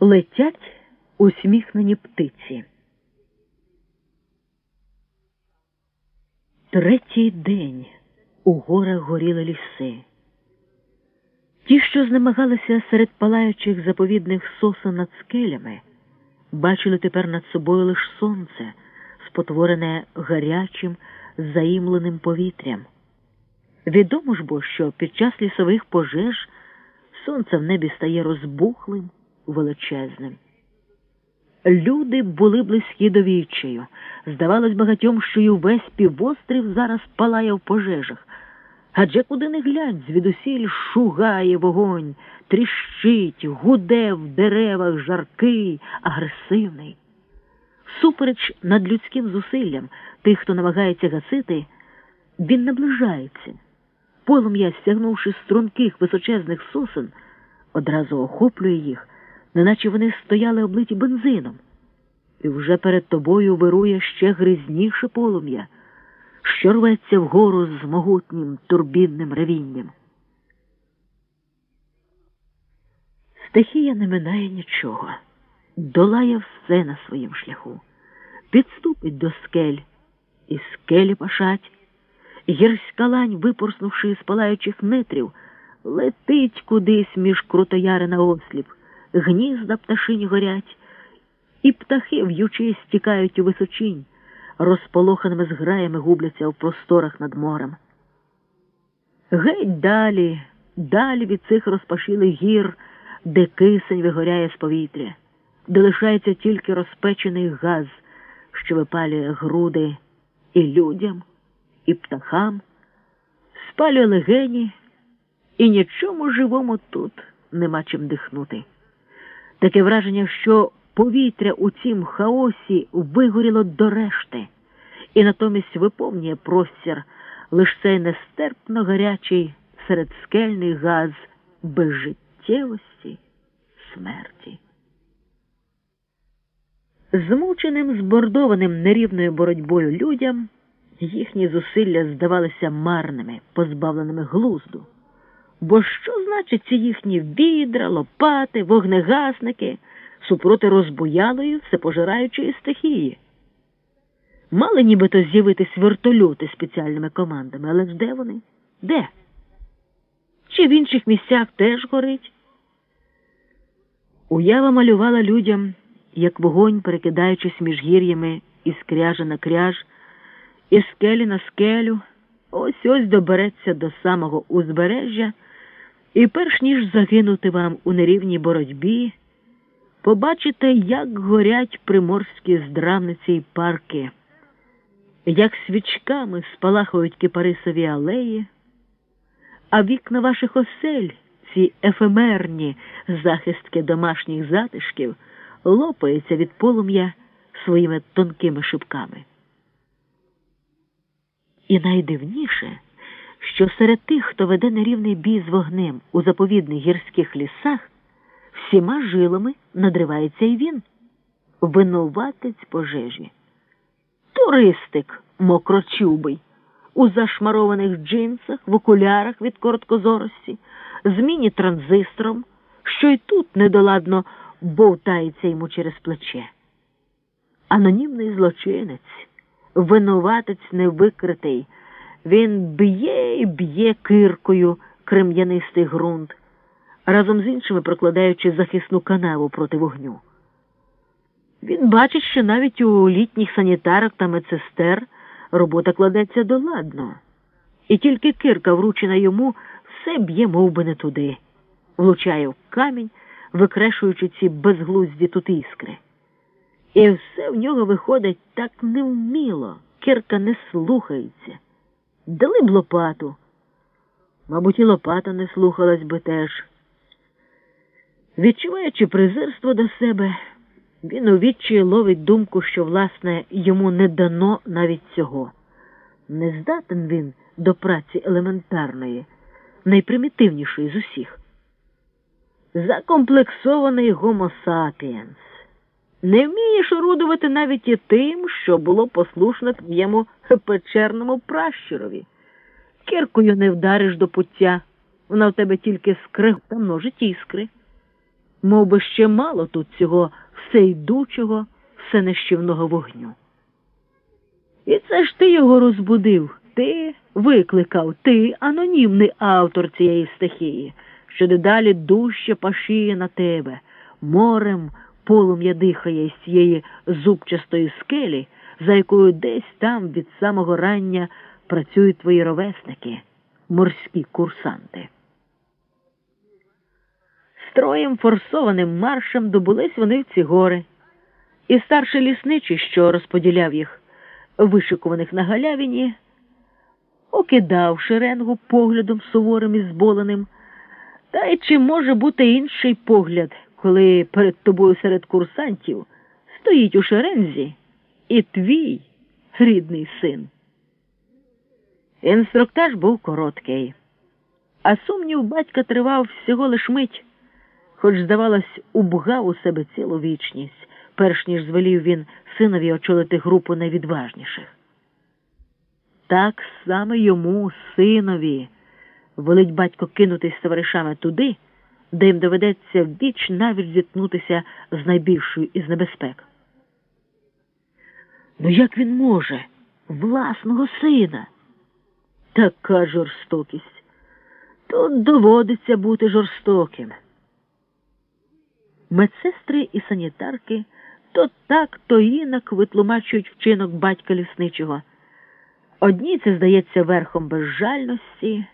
Летять усміхнені птиці. Третій день у горах горіли ліси. Ті, що знемагалися серед палаючих заповідних сосен над скелями, бачили тепер над собою лиш сонце, спотворене гарячим, заїмленим повітрям. Відомо ж бо, що під час лісових пожеж сонце в небі стає розбухлим, величезним. Люди були близькі до відчаю. Здавалось багатьом, що й увесь півострів зараз палає в пожежах. Адже куди не глянь, звідусіль шугає вогонь, тріщить, гуде в деревах жаркий, агресивний. Супереч над людським зусиллям тих, хто намагається гасити, він наближається. Полум'я, стягнувши струнких височезних сосен, одразу охоплює їх, неначе вони стояли облиті бензином. І вже перед тобою вирує ще грізніше полум'я, що рветься вгору з могутнім турбінним ревінням. Стихія не минає нічого, долає все на своїм шляху, підступить до скель, і скелі пашать. Гірська лань, випорснувши з палаючих нетрів, летить кудись між крутояри на осліп, гнізда пташині горять, і птахи в'ючи стікають у височинь, розполоханими зграями губляться в просторах над морем. Геть далі, далі від цих розпашілих гір, де кисень вигоряє з повітря, де лишається тільки розпечений газ, що випалює груди і людям і птахам, спалює легені, і нічому живому тут нема чим дихнути. Таке враження, що повітря у цім хаосі вигоріло до решти, і натомість виповнює простір лише цей нестерпно гарячий серед скельний газ безжиттєвості смерті. Змученим, збордованим нерівною боротьбою людям. Їхні зусилля здавалися марними, позбавленими глузду. Бо що значить ці їхні відра, лопати, вогнегасники супроти розбуялої, всепожираючої стихії? Мали нібито з'явитись вертольоти спеціальними командами, але ж де вони? Де? Чи в інших місцях теж горить? Уява малювала людям, як вогонь, перекидаючись між гір'ями із кряжа на кряж і скелі на скелю, ось ось добереться до самого узбережжя, і перш ніж загинути вам у нерівній боротьбі, побачите, як горять приморські здравниці й парки, як свічками спалахують кипарисові алеї, а вікна ваших осель, ці ефемерні захистки домашніх затишків, лопаються від полум'я своїми тонкими шибками. І найдивніше, що серед тих, хто веде нерівний бій з вогнем у заповідних гірських лісах, всіма жилами надривається і він, винуватець пожежі. Туристик мокрочубий, у зашмарованих джинсах, в окулярах від короткозорості, зміні транзистором, що й тут недоладно бовтається йому через плече. Анонімний злочинець винуватець невикритий. Він б'є і б'є киркою крем'янистий ґрунт, разом з іншими прокладаючи захисну канаву проти вогню. Він бачить, що навіть у літніх санітарок та медсестер робота кладеться доладно, і тільки кирка, вручена йому, все б'є мов би, не туди, влучає в камінь, викрешуючи ці безглузді тут іскри. І все в нього виходить так невміло, кирка не слухається. Дали б лопату. Мабуть, і лопата не слухалась би теж. Відчуваючи презирство до себе, він у відчаї ловить думку, що, власне, йому не дано навіть цього. Не здатен він до праці елементарної, найпримітивнішої з усіх. Закомплексований гомо сапіенс не вмієш орудувати навіть і тим, що було послушно твоєму печерному пращурові. Кіркою не вдариш до пуття, вона в тебе тільки скриг та множить іскри. Мов би ще мало тут цього всейдучого, всенищівного вогню. І це ж ти його розбудив, ти викликав, ти анонімний автор цієї стихії, що дедалі дужче пашіє на тебе, морем полум'я дихає з цієї зубчастої скелі, за якою десь там від самого рання працюють твої ровесники, морські курсанти. Строєм форсованим маршем добулись вони в ці гори, і старший лісничий, що розподіляв їх, вишикуваних на галявині, окидав шеренгу поглядом суворим і зболеним. Та й чи може бути інший погляд, коли перед тобою серед курсантів стоїть у шерензі і твій рідний син? Інструктаж був короткий, а сумнів батька тривав всього лиш мить, хоч, здавалось, убгав у себе цілу вічність, перш ніж звелів він синові очолити групу найвідважніших. Так саме йому, синові, велить батько кинутись з товаришами туди, де їм доведеться віч навіть зіткнутися з найбільшою із небезпек. Ну як він може, власного сина? Така жорстокість. Тут доводиться бути жорстоким. Медсестри і санітарки то так, то інак витлумачують вчинок батька лісничого. Одні це здається верхом безжальності,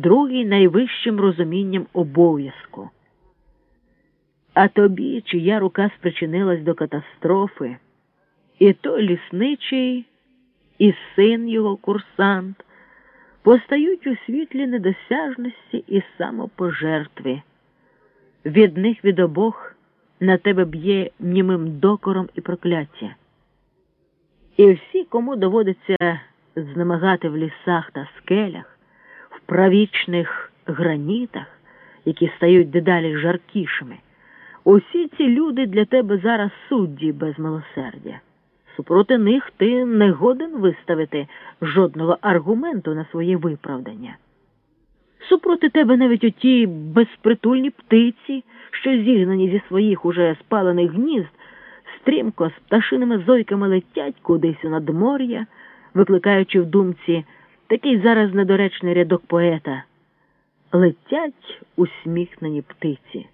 другий найвищим розумінням обов'язку. А тобі, чия рука спричинилась до катастрофи, і той лісничий, і син його курсант постають у світлі недосяжності і самопожертви. Від них від обох на тебе б'є німим докором і прокляття. І всі, кому доводиться знемагати в лісах та скелях, правічних гранітах, які стають дедалі жаркішими, усі ці люди для тебе зараз судді без милосердя. Супроти них ти не годен виставити жодного аргументу на своє виправдання. Супроти тебе навіть оті безпритульні птиці, що зігнані зі своїх уже спалених гнізд, стрімко з пташиними зойками летять кудись у надмор'я, викликаючи в думці такий зараз недоречний рядок поета. Летять усміхнені птиці.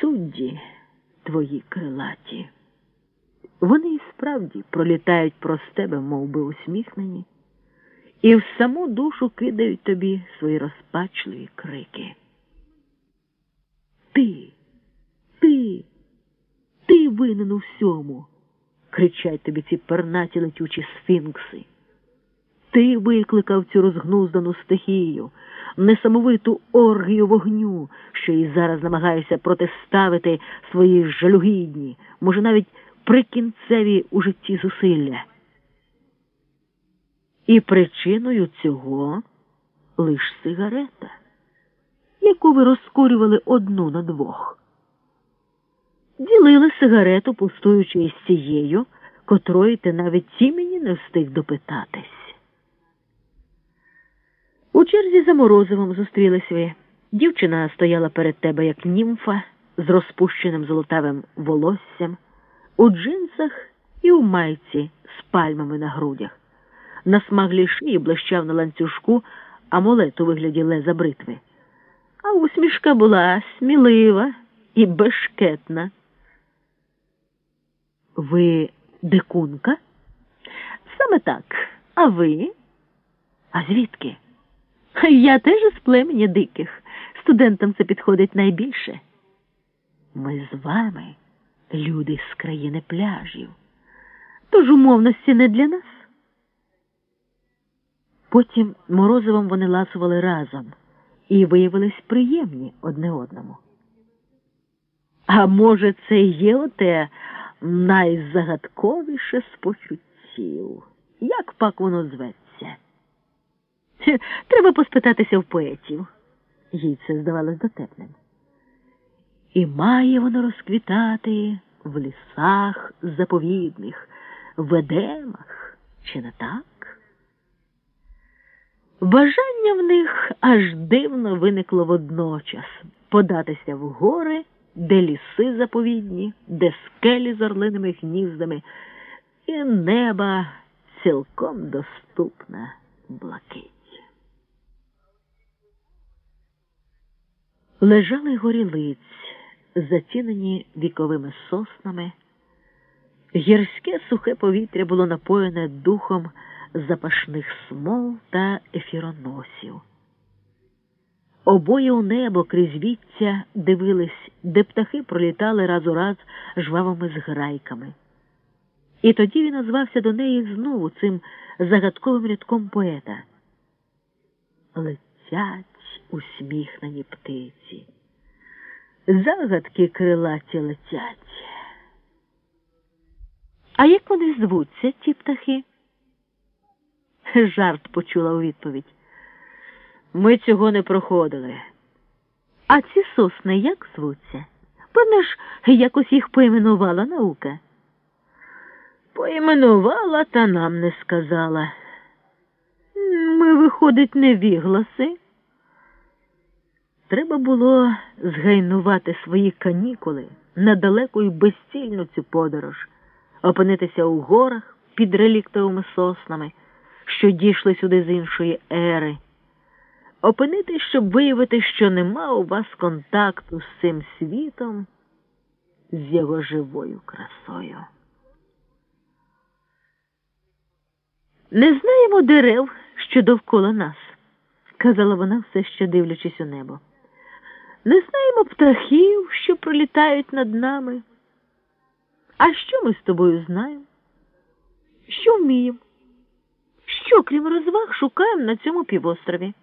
Судді твої крилаті. Вони і справді пролітають про тебе, мов би, усміхнені, і в саму душу кидають тобі свої розпачливі крики. Ти, ти, ти винен у всьому, кричать тобі ці пернаті летючі сфінкси. Ти викликав цю розгнуздану стихію, несамовиту оргію вогню, що і зараз намагаєшся протиставити свої жалюгідні, може, навіть прикінцеві у житті зусилля. І причиною цього лиш сигарета, яку ви розкурювали одну на двох. Ділили сигарету, пустуючи із цією, котрої ти навіть імені не встиг допитатись. У черзі за морозивом зустрілись ви. Дівчина стояла перед тебе, як німфа, з розпущеним золотавим волоссям, у джинсах і у майці з пальмами на грудях. На смаглій шиї блищав на ланцюжку амулет у вигляді леза бритви. А усмішка була смілива і бешкетна. Ви дикунка? Саме так. А ви? А звідки? Я теж із племені диких. Студентам це підходить найбільше. Ми з вами, люди з країни пляжів. Тож умовності не для нас. Потім морозивом вони ласували разом і виявились приємні одне одному. А може, це є оте найзагадковіше з почуттів? Як пак воно зветься? Треба поспитатися в поетів. Їй це здавалось дотепним. І має воно розквітати в лісах заповідних, в едемах, чи не так? Бажання в них аж дивно виникло водночас податися в гори, де ліси заповідні, де скелі з орлиними гніздами, і неба цілком доступна блакить. Лежали горілиць, затінені віковими соснами. Гірське сухе повітря було напоєне духом запашних смол та ефіроносів. Обоє у небо крізь віття дивились, де птахи пролітали раз у раз жвавими зграйками. І тоді він озвався до неї знову цим загадковим рядком поета. Летять усміхнені птиці, загадки крилаті летять. А як вони звуться, ті птахи? Жарт почула у відповідь. Ми цього не проходили. А ці сосни як звуться? Певно ж, якось їх поіменувала наука. Поіменувала, та нам не сказала. Ми, виходить, невігласи. Треба було згайнувати свої канікули на далеку і безцільну цю подорож, опинитися у горах під реліктовими соснами, що дійшли сюди з іншої ери, опинитись, щоб виявити, що нема у вас контакту з цим світом, з його живою красою. Не знаємо дерев, що довкола нас, казала вона, все ще дивлячись у небо. Не знаємо птахів, що пролітають над нами. А що ми з тобою знаємо? Що вміємо? Що, крім розваг, шукаємо на цьому півострові?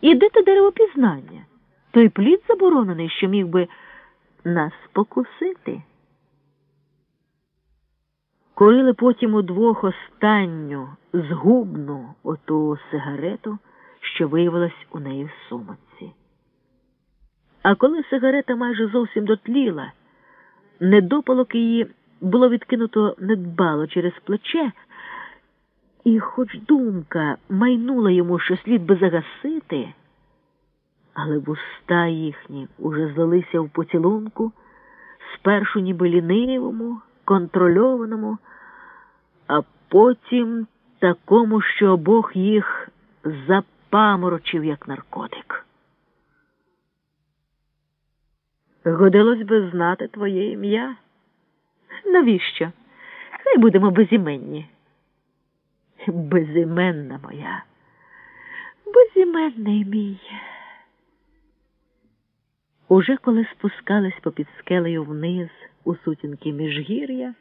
І де те деревопізнання? Той плід заборонений, що міг би нас покусити. Курили потім удвох останню згубну оту сигарету, що виявилась у неї в сумочці. А коли сигарета майже зовсім дотліла, недопалок її було відкинуто недбало через плече, і хоч думка майнула йому, що слід би загасити, але вуста їхні уже злилися в поцілунку, спершу ніби лінивому, контрольованому, а потім такому, що обох їх запаморочив, як наркотик. Годилось би знати твоє ім'я. Навіщо? Хай будемо безіменні. Безіменна моя, безіменний мій. Уже коли спускались попід скелею вниз у сутінки міжгір'я,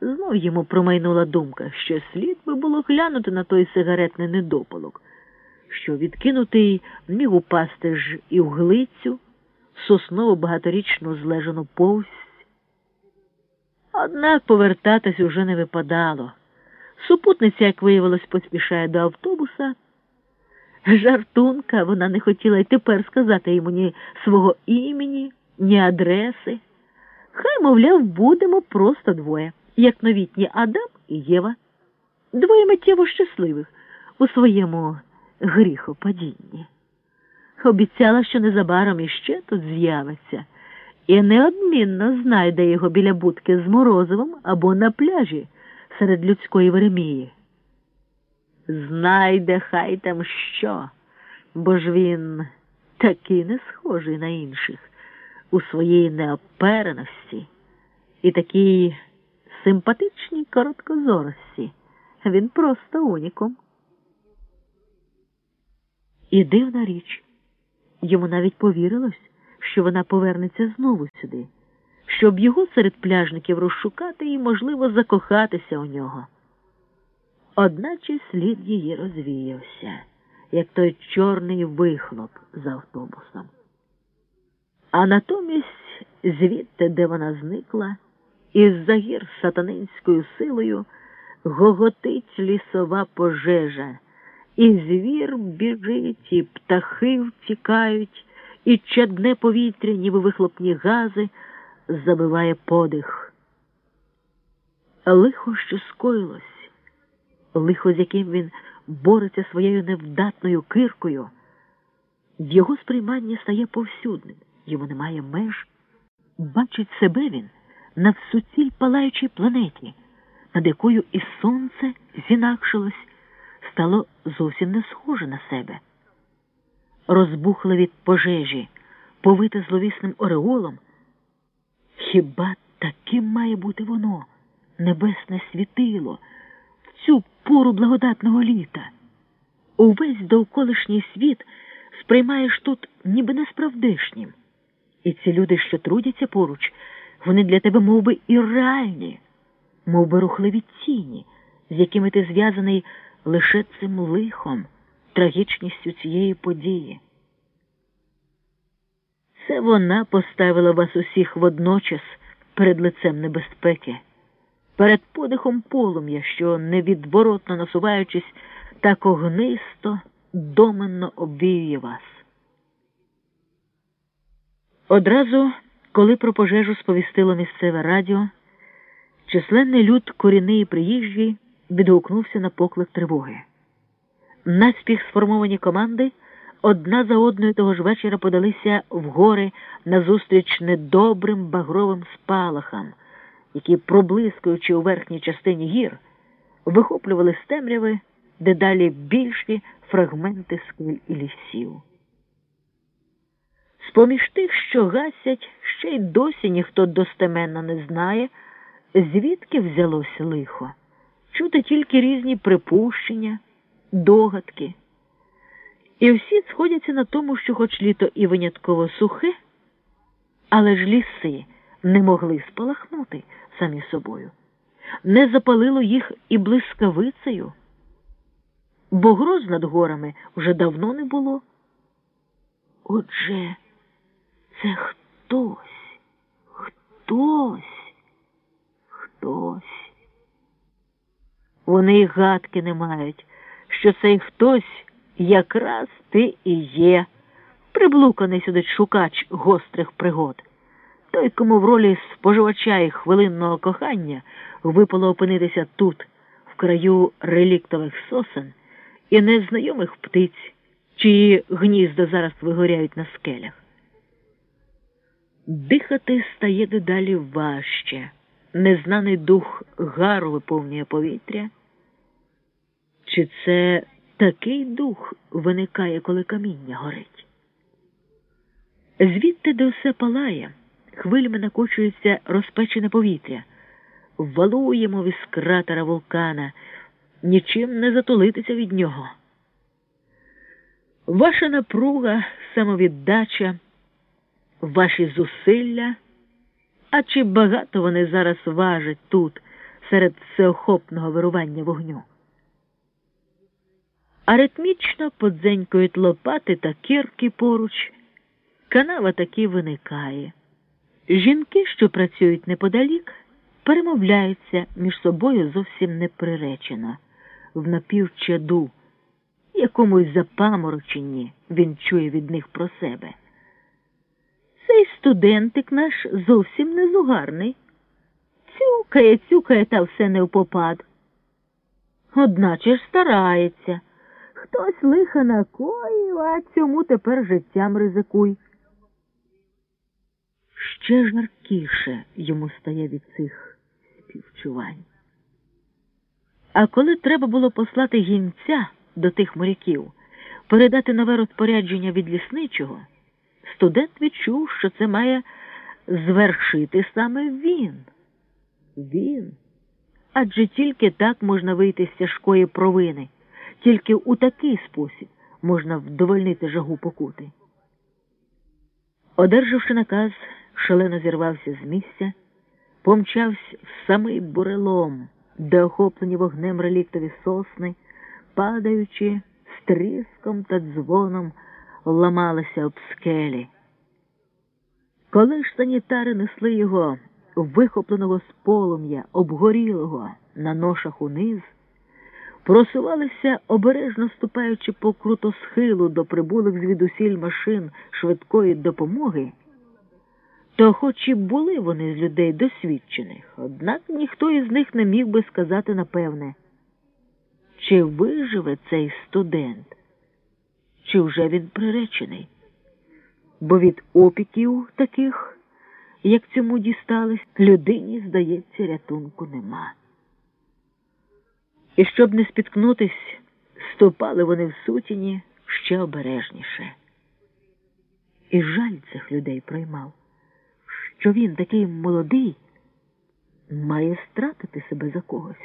знов йому промайнула думка, що слід би було глянути на той сигаретний недопалок, що відкинутий міг упасти ж і в глицю соснову багаторічну злежану повсть. Однак повертатись уже не випадало. Супутниця, як виявилось, поспішає до автобуса. Жартунка вона не хотіла й тепер сказати йому ні свого імені, ні адреси. Хай, мовляв, будемо просто двоє, як новітні Адам і Єва, двоє миттєво щасливих у своєму гріхопадінні обіцяла, що незабаром іще тут з'явиться, і неодмінно знайде його біля будки з морозивом або на пляжі серед людської Веремії. Знайде хай там що, бо ж він такий не схожий на інших у своїй неопереності і такій симпатичній короткозорості. Він просто унікум. І дивна річ. Йому навіть повірилось, що вона повернеться знову сюди, щоб його серед пляжників розшукати і, можливо, закохатися у нього. Одначе слід її розвіявся, як той чорний вихлоп з автобусом. А натомість, звідти, де вона зникла, із за гір сатанинською силою гоготить лісова пожежа. І звір біжить, і птахи втікають, і чадне повітря, ніби вихлопні гази, забиває подих. Лихо, що скоїлось, лихо, з яким він бореться своєю невдатною киркою, в його сприйманні стає повсюдним, йому немає меж. Бачить себе він на всуціль палаючій планеті, над якою і сонце зінакшилось, стало зовсім не схоже на себе. Розбухле від пожежі, повите зловісним ореолом. Хіба таким має бути воно, небесне світило, в цю пору благодатного літа? Увесь довколишній світ сприймаєш тут ніби несправдишнім. І ці люди, що трудяться поруч, вони для тебе мов би, ірреальні, мов би рухливі тіні, з якими ти зв'язаний лише цим лихом, трагічністю цієї події. Це вона поставила вас усіх водночас перед лицем небезпеки, перед подихом полум'я, що, невідворотно насуваючись, так огнисто, доменно обвіює вас. Одразу, коли про пожежу сповістило місцеве радіо, численний люд корінний і приїжджий відгукнувся на поклик тривоги. Наспіх сформовані команди одна за одною того ж вечора подалися в гори назустріч недобрим багровим спалахам, які, проблискуючи у верхній частині гір, вихоплювали з темряви дедалі більші фрагменти скель і лісів. З-поміж тих, що гасять, ще й досі ніхто достеменно не знає, звідки взялось лихо. Чути тільки різні припущення, догадки. І всі сходяться на тому, що хоч літо і винятково сухе, але ж ліси не могли спалахнути самі собою, не запалило їх і блискавицею, бо гроз над горами вже давно не було. Отже, це хтось, хтось, хтось. Вони й гадки не мають, що цей хтось якраз ти і є, приблуканий сюди шукач гострих пригод. Той, кому в ролі споживача і хвилинного кохання випало опинитися тут, в краю реліктових сосен і незнайомих птиць, чиї гнізда зараз вигоряють на скелях. Дихати стає дедалі важче, незнаний дух гару виповнює повітря. Чи це такий дух виникає, коли каміння горить? Звідти, де все палає, хвилями накочується розпечене повітря, валуємо із кратера вулкана, нічим не затулитися від нього. Ваша напруга, самовіддача ваші зусилля, а чи багато вони зараз важать тут, серед всеохопного вирування вогню? Аритмічно подзенькують лопати та кірки поруч, канава таки виникає. Жінки, що працюють неподалік, перемовляються між собою зовсім неприречено, в напівчаду, якомусь запамороченні він чує від них про себе. Цей студентик наш зовсім не зугарний. Цюкає, цюкає, та все не впопад. Одначе ж старається. Хтось лиха накоїв, а цьому тепер життям ризикуй. Ще жаркіше йому стає від цих співчувань. А коли треба було послати гінця до тих моряків, передати нове розпорядження від лісничого студент відчув, що це має звершити саме він. Він. Адже тільки так можна вийти з тяжкої провини, тільки у такий спосіб можна вдовольнити жагу покути. Одержавши наказ, шалено зірвався з місця, помчався в самий бурелом, де охоплені вогнем реліктові сосни, падаючи з тріском та дзвоном ламалися об скелі. Коли ж санітари несли його, вихопленого з полум'я, обгорілого на ношах униз, просувалися, обережно ступаючи по крутосхилу до прибулих звідусіль машин швидкої допомоги, то хоч і були вони з людей досвідчених, однак ніхто із них не міг би сказати напевне, чи виживе цей студент, чи вже він приречений. Бо від опіків таких, як цьому дістались, людині, здається, рятунку нема. І щоб не спіткнутись, ступали вони в сутіні ще обережніше. І жаль цих людей проймав, що він такий молодий, має стратити себе за когось.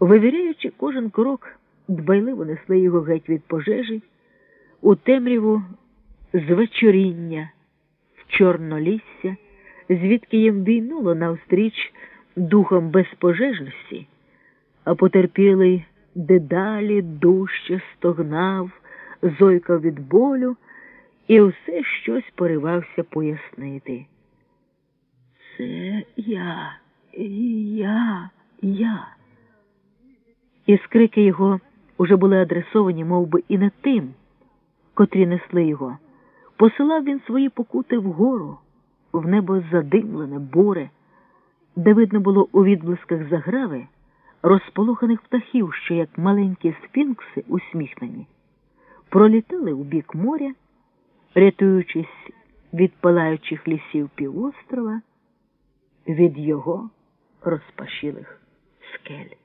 Вивіряючи кожен крок, дбайливо несли його геть від пожежі, у темряву звечоріння, в чорнолісся, звідки їм війнуло навстріч духом безпожежності, а потерпілий дедалі дужче стогнав, зойкав від болю і все щось поривався пояснити. Це я, я, я. І скрики його уже були адресовані мов би, і не тим, котрі несли його. Посилав він свої покути вгору, в небо задимлене, буре, де видно було у відблисках заграви розполоханих птахів, що, як маленькі сфінкси, усміхнені, пролітали у бік моря, рятуючись від палаючих лісів півострова, від його розпашілих скель.